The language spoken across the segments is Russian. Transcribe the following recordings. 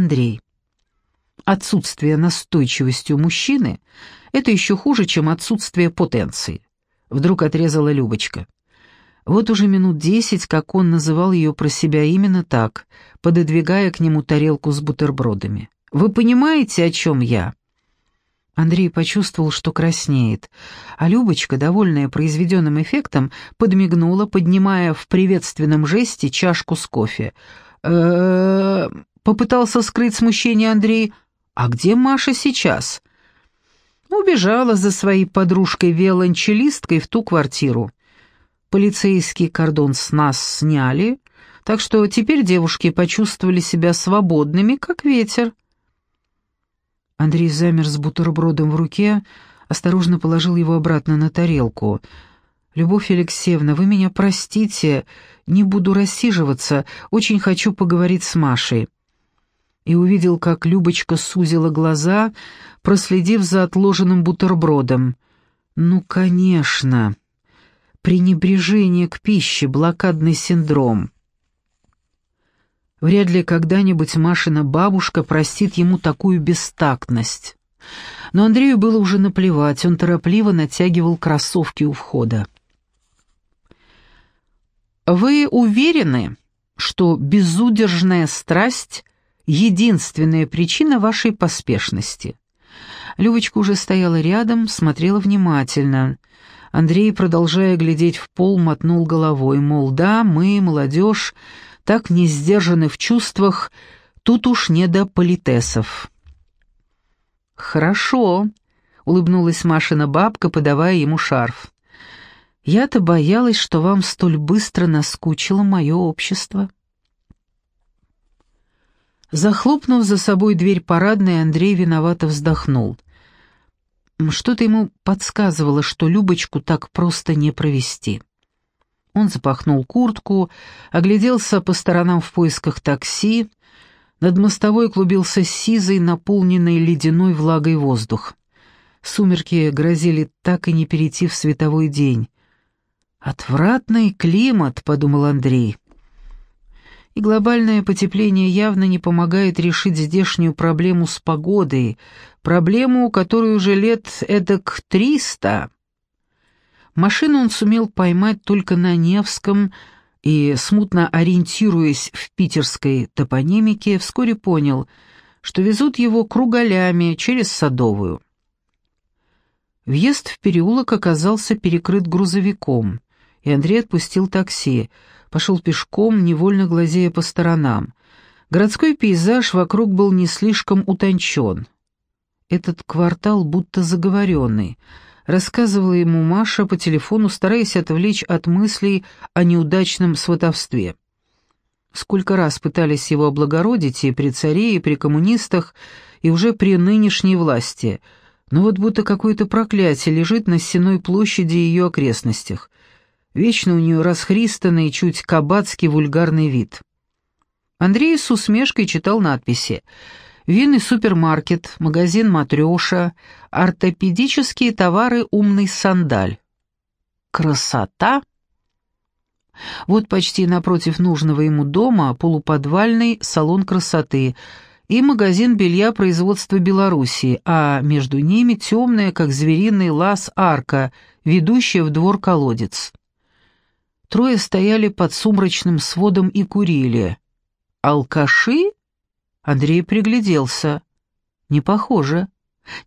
Андрей. Отсутствие настойчивости у мужчины — это еще хуже, чем отсутствие потенции. Вдруг отрезала Любочка. Вот уже минут десять, как он называл ее про себя именно так, пододвигая к нему тарелку с бутербродами. «Вы понимаете, о чем я?» Андрей почувствовал, что краснеет, а Любочка, довольная произведенным эффектом, подмигнула, поднимая в приветственном жесте чашку с кофе. э попытался скрыть смущение Андрей. «А где Маша сейчас?» Убежала за своей подружкой-виолончелисткой в ту квартиру. Полицейский кордон с нас сняли, так что теперь девушки почувствовали себя свободными, как ветер. Андрей замер с бутербродом в руке, осторожно положил его обратно на тарелку. «Любовь Алексеевна, вы меня простите, не буду рассиживаться, очень хочу поговорить с Машей». И увидел, как Любочка сузила глаза, проследив за отложенным бутербродом. «Ну, конечно!» пренебрежение к пище, блокадный синдром. Вряд ли когда-нибудь Машина бабушка простит ему такую бестактность. Но Андрею было уже наплевать, он торопливо натягивал кроссовки у входа. «Вы уверены, что безудержная страсть — единственная причина вашей поспешности?» Любочка уже стояла рядом, смотрела внимательно — Андрей, продолжая глядеть в пол, мотнул головой, мол, да, мы, молодежь, так не сдержаны в чувствах, тут уж не до политесов. «Хорошо», — улыбнулась Машина бабка, подавая ему шарф. «Я-то боялась, что вам столь быстро наскучило мое общество». Захлопнув за собой дверь парадной, Андрей виновато вздохнул — что-то ему подсказывало, что Любочку так просто не провести. Он запахнул куртку, огляделся по сторонам в поисках такси. Над мостовой клубился сизый, наполненный ледяной влагой воздух. Сумерки грозили так и не перейти в световой день. «Отвратный климат», — подумал Андрей и глобальное потепление явно не помогает решить здешнюю проблему с погодой, проблему, которую уже лет эдак триста. Машину он сумел поймать только на Невском и, смутно ориентируясь в питерской топонимике, вскоре понял, что везут его кругалями через Садовую. Въезд в переулок оказался перекрыт грузовиком, и Андрей отпустил такси — пошел пешком, невольно глазея по сторонам. Городской пейзаж вокруг был не слишком утончен. Этот квартал будто заговоренный, рассказывала ему Маша по телефону, стараясь отвлечь от мыслей о неудачном сватовстве. Сколько раз пытались его облагородить и при царе, и при коммунистах, и уже при нынешней власти, но вот будто какое-то проклятие лежит на Сенной площади и ее окрестностях. Вечно у нее расхристанный, чуть кабацкий вульгарный вид. Андрей с усмешкой читал надписи «Винный супермаркет», «Магазин Матрёша», «Ортопедические товары «Умный сандаль». Красота! Вот почти напротив нужного ему дома полуподвальный салон красоты и магазин белья производства Белоруссии, а между ними темная, как звериный лаз, арка, ведущая в двор колодец. Трое стояли под сумрачным сводом и курили. «Алкаши?» Андрей пригляделся. «Не похоже.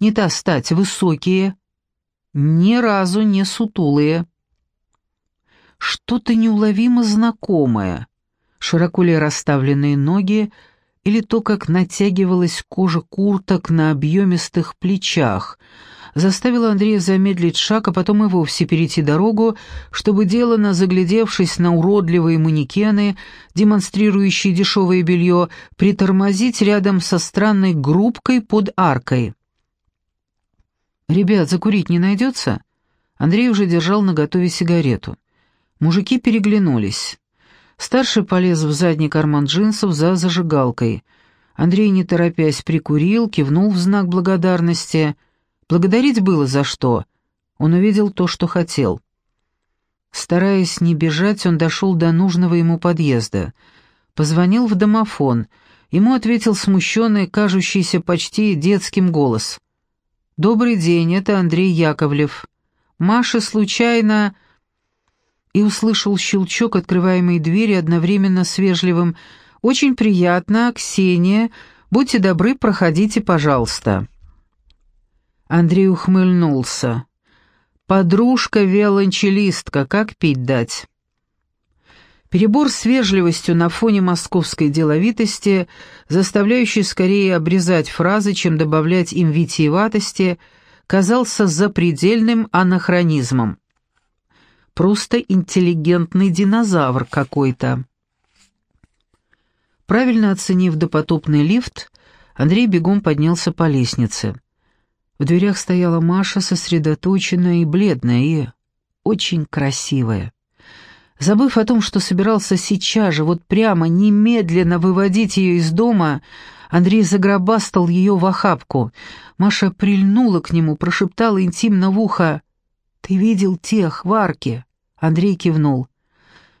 Не та стать, высокие. Ни разу не сутулые. Что-то неуловимо знакомое. Широко ли расставленные ноги, или то, как натягивалась кожа курток на объемистых плечах — заставило Андрея замедлить шаг, а потом и вовсе перейти дорогу, чтобы делано, заглядевшись на уродливые манекены, демонстрирующие дешевое белье, притормозить рядом со странной группкой под аркой. «Ребят, закурить не найдется?» Андрей уже держал наготове сигарету. Мужики переглянулись. Старший полез в задний карман джинсов за зажигалкой. Андрей, не торопясь, прикурил, кивнул в знак благодарности — Благодарить было за что. Он увидел то, что хотел. Стараясь не бежать, он дошел до нужного ему подъезда. Позвонил в домофон, Ему ответил смущенный, кажущийся почти детским голос. «Добрый день, это Андрей Яковлев. Маша случайно...» И услышал щелчок открываемой двери одновременно с вежливым «Очень приятно, Ксения. Будьте добры, проходите, пожалуйста». Андрей ухмыльнулся. «Подружка-виолончелистка, как пить дать?» Перебор с вежливостью на фоне московской деловитости, заставляющий скорее обрезать фразы, чем добавлять им витиеватости, казался запредельным анахронизмом. Просто интеллигентный динозавр какой-то. Правильно оценив допотопный лифт, Андрей бегом поднялся по лестнице. В дверях стояла Маша, сосредоточенная и бледная, и очень красивая. Забыв о том, что собирался сейчас же, вот прямо, немедленно выводить ее из дома, Андрей загробастал ее в охапку. Маша прильнула к нему, прошептала интимно в ухо. «Ты видел тех в арке?» Андрей кивнул.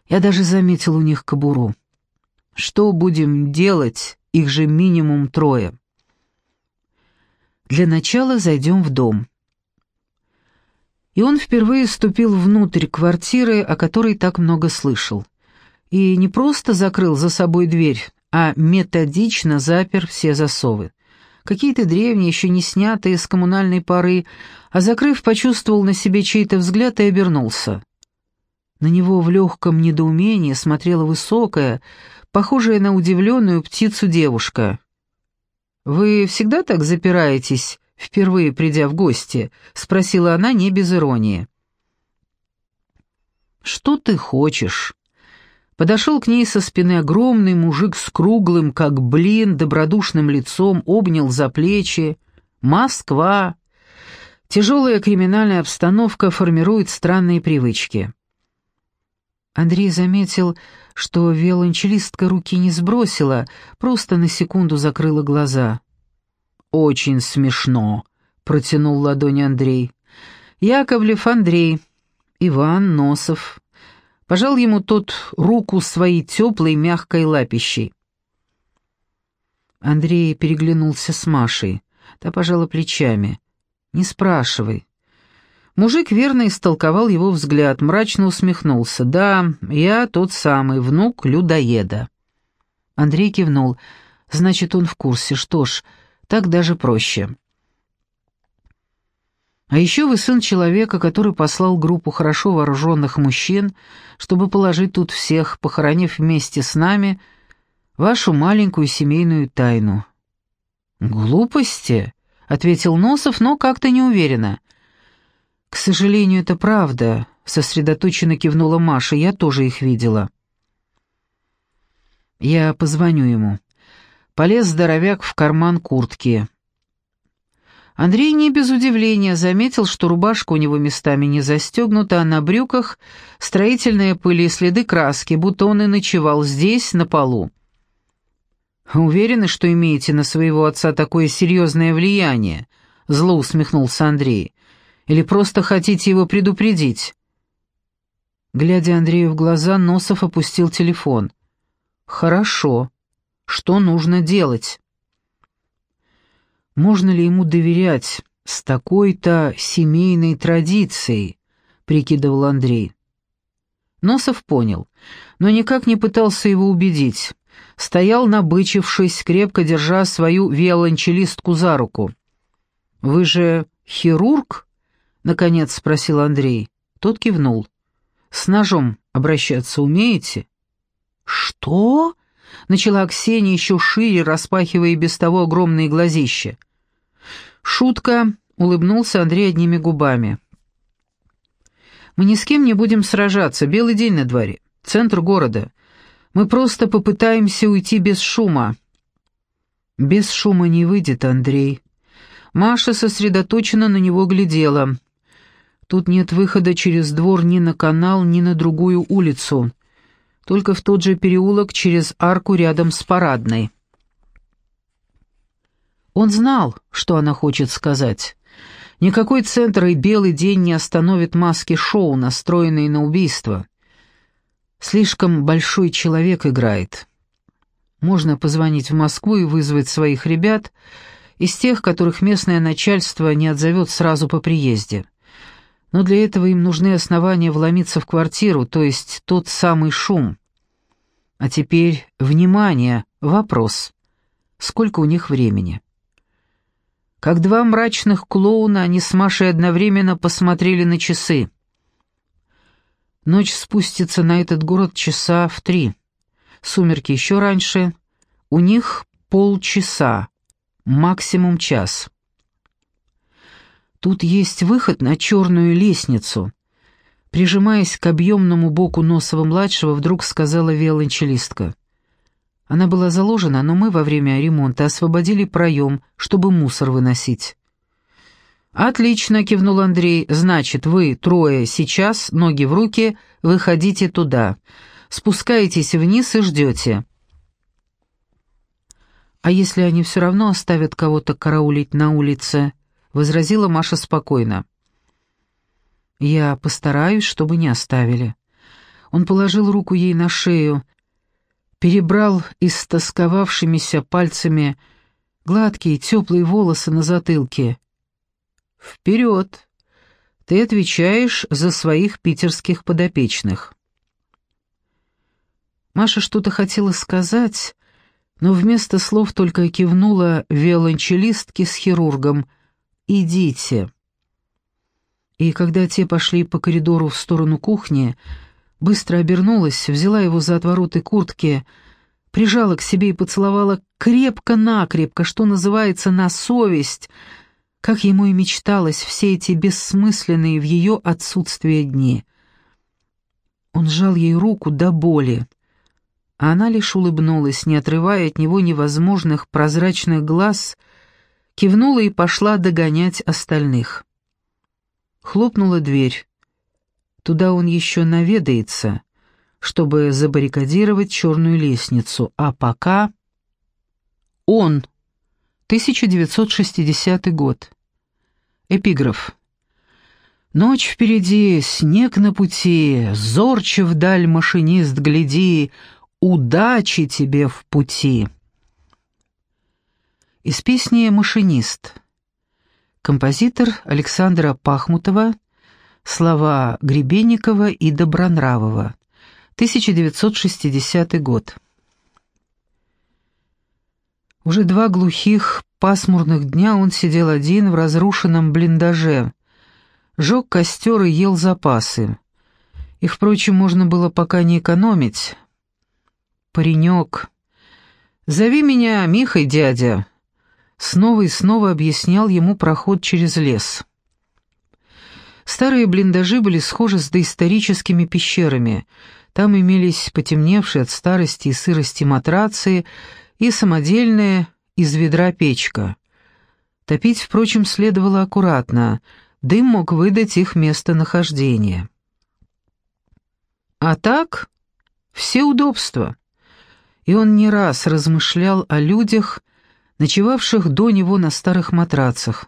«Я даже заметил у них кобуру. Что будем делать? Их же минимум трое». «Для начала зайдем в дом» и он впервые ступил внутрь квартиры, о которой так много слышал. И не просто закрыл за собой дверь, а методично запер все засовы. Какие-то древние, еще не снятые с коммунальной поры, а закрыв, почувствовал на себе чей-то взгляд и обернулся. На него в легком недоумении смотрела высокая, похожая на удивленную птицу девушка. «Вы всегда так запираетесь?» впервые придя в гости?» — спросила она не без иронии. «Что ты хочешь?» Подошел к ней со спины огромный мужик с круглым, как блин, добродушным лицом, обнял за плечи. «Москва!» Тяжелая криминальная обстановка формирует странные привычки. Андрей заметил, что виолончелистка руки не сбросила, просто на секунду закрыла глаза. «Очень смешно», — протянул ладонь Андрей. «Яковлев Андрей, Иван Носов». Пожал ему тот руку своей теплой мягкой лапищей. Андрей переглянулся с Машей. Та пожала плечами. «Не спрашивай». Мужик верно истолковал его взгляд, мрачно усмехнулся. «Да, я тот самый, внук людоеда». Андрей кивнул. «Значит, он в курсе. Что ж, так даже проще. А еще вы сын человека, который послал группу хорошо вооруженных мужчин, чтобы положить тут всех, похоронив вместе с нами вашу маленькую семейную тайну». «Глупости», — ответил Носов, но как-то неуверенно. «К сожалению, это правда», — сосредоточенно кивнула Маша, — «я тоже их видела». «Я позвоню ему». Полез здоровяк в карман куртки. Андрей не без удивления заметил, что рубашка у него местами не застегнута, а на брюках строительные пыли и следы краски, будто он и ночевал здесь, на полу. «Уверены, что имеете на своего отца такое серьезное влияние?» — зло усмехнулся Андрей. «Или просто хотите его предупредить?» Глядя Андрею в глаза, Носов опустил телефон. «Хорошо что нужно делать. Можно ли ему доверять с такой-то семейной традицией, прикидывал Андрей. Носов понял, но никак не пытался его убедить. Стоял набычившись, крепко держа свою виолончелистку за руку. «Вы же хирург?» — наконец спросил Андрей. Тот кивнул. «С ножом обращаться умеете?» «Что?» начала Ксения еще шире, распахивая и без того огромные глазища. «Шутка», — улыбнулся Андрей одними губами. «Мы ни с кем не будем сражаться, белый день на дворе, центр города. Мы просто попытаемся уйти без шума». «Без шума не выйдет, Андрей». Маша сосредоточенно на него глядела. «Тут нет выхода через двор ни на канал, ни на другую улицу только в тот же переулок через арку рядом с парадной. Он знал, что она хочет сказать. Никакой центр и белый день не остановит маски шоу, настроенные на убийство. Слишком большой человек играет. Можно позвонить в Москву и вызвать своих ребят, из тех, которых местное начальство не отзовет сразу по приезде. Но для этого им нужны основания вломиться в квартиру, то есть тот самый шум. А теперь, внимание, вопрос. Сколько у них времени? Как два мрачных клоуна, они с Машей одновременно посмотрели на часы. Ночь спустится на этот город часа в три. Сумерки еще раньше. У них полчаса, максимум час. Тут есть выход на черную лестницу. Прижимаясь к объемному боку Носова-младшего, вдруг сказала виолончелистка. Она была заложена, но мы во время ремонта освободили проем, чтобы мусор выносить. «Отлично», — кивнул Андрей. «Значит, вы трое сейчас, ноги в руки, выходите туда. Спускаетесь вниз и ждете». «А если они все равно оставят кого-то караулить на улице?» — возразила Маша спокойно. «Я постараюсь, чтобы не оставили». Он положил руку ей на шею, перебрал истосковавшимися пальцами гладкие теплые волосы на затылке — «Вперед! Ты отвечаешь за своих питерских подопечных». Маша что-то хотела сказать, но вместо слов только кивнула виолончелистке с хирургом «Идите». И когда те пошли по коридору в сторону кухни, быстро обернулась, взяла его за отвороты куртки, прижала к себе и поцеловала крепко-накрепко, что называется, на совесть — как ему и мечталось все эти бессмысленные в ее отсутствие дни. Он сжал ей руку до боли, а она лишь улыбнулась, не отрывая от него невозможных прозрачных глаз, кивнула и пошла догонять остальных. Хлопнула дверь. Туда он еще наведается, чтобы забаррикадировать черную лестницу, а пока... Он 1960 год. Эпиграф. Ночь впереди, снег на пути, зорче вдаль машинист гляди, удачи тебе в пути. Из песни «Машинист». Композитор Александра Пахмутова, слова Гребенникова и Добронравова. 1960 год. Уже два глухих, пасмурных дня он сидел один в разрушенном блиндаже, жег костер и ел запасы. Их, впрочем, можно было пока не экономить. «Паренек, зови меня Михой, дядя!» Снова и снова объяснял ему проход через лес. Старые блиндажи были схожи с доисторическими пещерами. Там имелись потемневшие от старости и сырости матрацы и самодельная из ведра печка. Топить, впрочем, следовало аккуратно, дым мог выдать их местонахождение. А так, все удобства. И он не раз размышлял о людях, ночевавших до него на старых матрацах.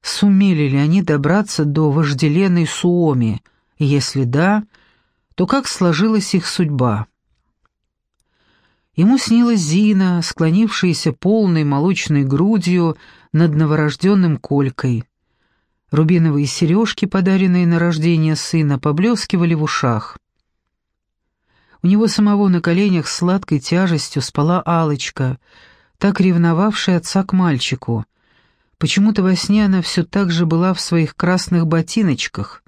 Сумели ли они добраться до вожделенной Суоми? Если да, то как сложилась их судьба? Ему снилась Зина, склонившаяся полной молочной грудью над новорожденным Колькой. Рубиновые сережки, подаренные на рождение сына, поблескивали в ушах. У него самого на коленях сладкой тяжестью спала алочка так ревновавшая отца к мальчику. Почему-то во сне она все так же была в своих красных ботиночках.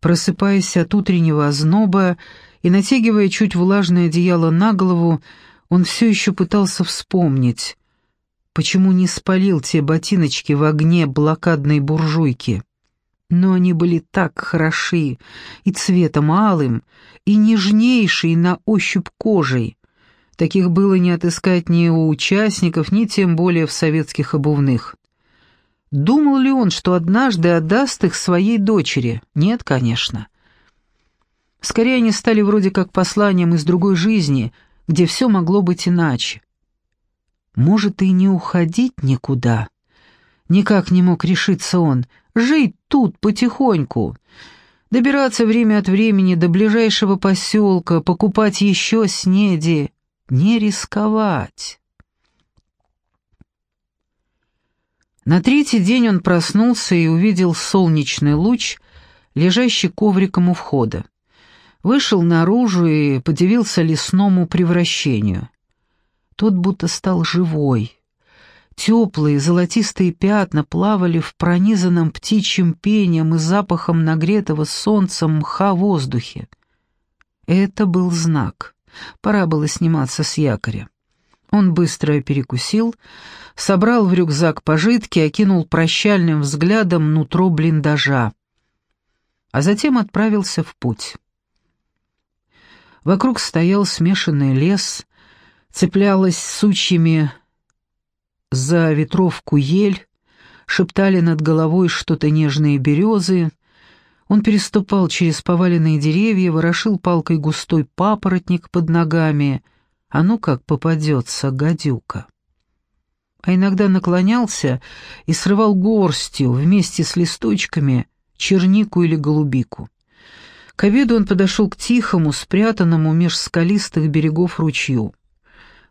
Просыпаясь от утреннего озноба, и, натягивая чуть влажное одеяло на голову, он все еще пытался вспомнить, почему не спалил те ботиночки в огне блокадной буржуйки. Но они были так хороши, и цветом алым, и нежнейшей на ощупь кожей. Таких было не отыскать ни у участников, ни тем более в советских обувных. Думал ли он, что однажды отдаст их своей дочери? Нет, конечно. Скорее они стали вроде как посланием из другой жизни, где все могло быть иначе. Может, и не уходить никуда? Никак не мог решиться он. Жить тут потихоньку. Добираться время от времени до ближайшего поселка, покупать еще снеди. Не рисковать. На третий день он проснулся и увидел солнечный луч, лежащий ковриком у входа. Вышел наружу и подивился лесному превращению. Тот будто стал живой. Теплые золотистые пятна плавали в пронизанном птичьим пением и запахом нагретого солнцем мха воздухе. Это был знак. Пора было сниматься с якоря. Он быстро перекусил, собрал в рюкзак пожитки, окинул прощальным взглядом нутро блиндажа, а затем отправился в путь. Вокруг стоял смешанный лес, цеплялась сучьями за ветровку ель, шептали над головой что-то нежные березы. Он переступал через поваленные деревья, ворошил палкой густой папоротник под ногами — а ну как попадется гадюка. А иногда наклонялся и срывал горстью вместе с листочками чернику или голубику. К обеду он подошел к тихому, спрятанному меж скалистых берегов ручью.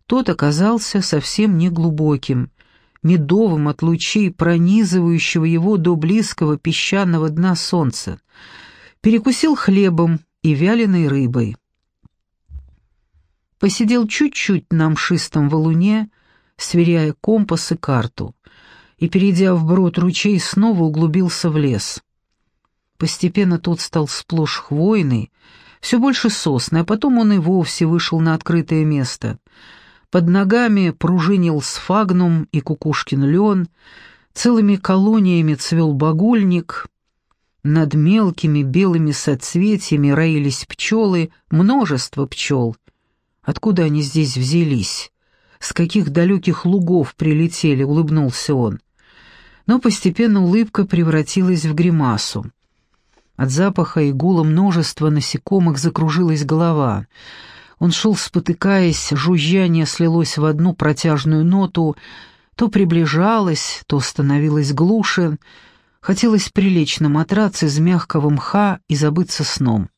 Тот оказался совсем неглубоким, медовым от лучей, пронизывающего его до близкого песчаного дна солнца. Перекусил хлебом и вяленой рыбой посидел чуть-чуть на мшистом валуне, сверяя компас и карту, и, перейдя вброд ручей, снова углубился в лес. Постепенно тот стал сплошь хвойный, все больше сосны, а потом он и вовсе вышел на открытое место. Под ногами пружинил сфагнум и кукушкин лен, целыми колониями цвел багульник, над мелкими белыми соцветиями роились пчелы, множество пчел — Откуда они здесь взялись? С каких далеких лугов прилетели, улыбнулся он. Но постепенно улыбка превратилась в гримасу. От запаха и гула множества насекомых закружилась голова. Он шел, спотыкаясь, жужжание слилось в одну протяжную ноту, то приближалось, то становилось глуше. Хотелось прилечь на матрац из мягкого мха и забыться сном.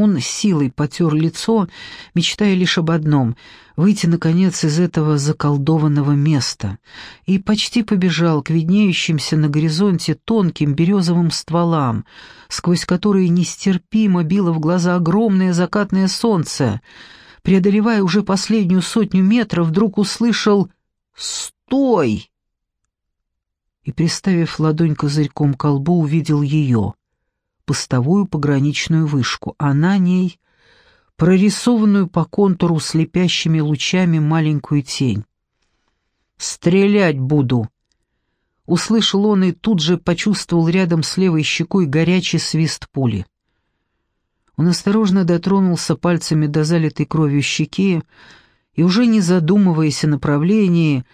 Он силой потер лицо, мечтая лишь об одном — выйти, наконец, из этого заколдованного места, и почти побежал к виднеющимся на горизонте тонким березовым стволам, сквозь которые нестерпимо било в глаза огромное закатное солнце. Преодолевая уже последнюю сотню метров, вдруг услышал «Стой!» и, приставив ладонь козырьком к колбу, увидел ее — постовую пограничную вышку, а на ней прорисованную по контуру слепящими лучами маленькую тень. «Стрелять буду!» Услышал он и тут же почувствовал рядом с левой щекой горячий свист пули. Он осторожно дотронулся пальцами до залитой кровью щеки и, уже не задумываясь о направлении,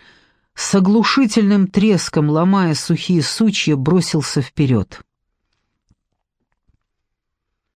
с оглушительным треском, ломая сухие сучья, бросился вперед.